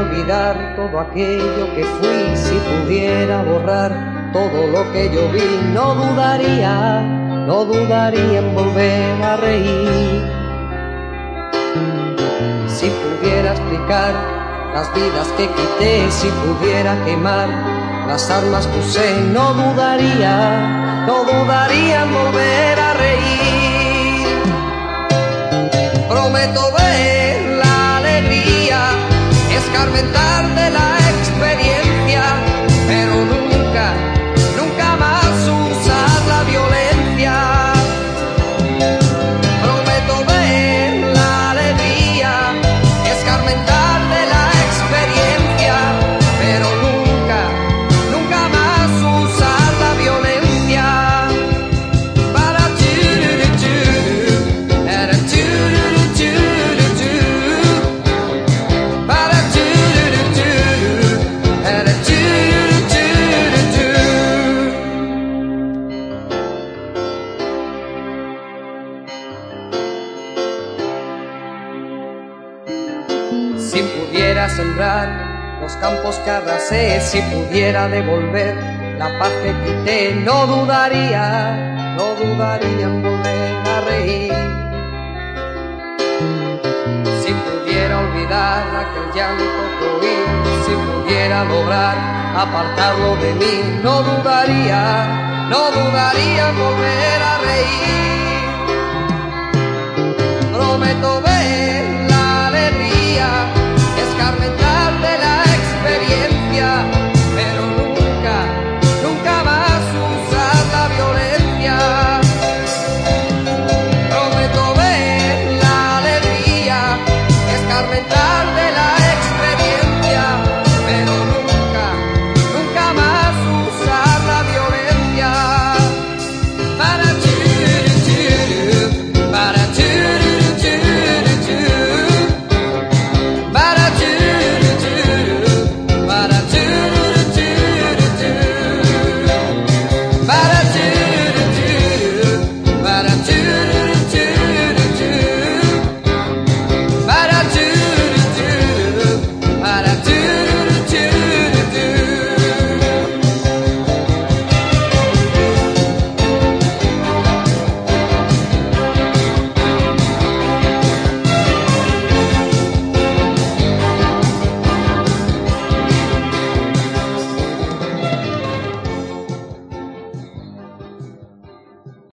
olvidar todo aquello que fui, si pudiera borrar todo lo que yo vi, no dudaría, no dudaría en volver a reír. Si pudiera explicar las vidas que quité, si pudiera quemar las armas que usé, no dudaría, no dudaría en volver a reír. Escarmentar de la Si pudiera sembrar los campos que arrasé, si pudiera devolver la paz que quité, no dudaría, no dudaría en volver a reír. Si pudiera olvidar aquel llanto que oí, si pudiera lograr apartarlo de mí, no dudaría, no dudaría en volver a reír. Prometo ver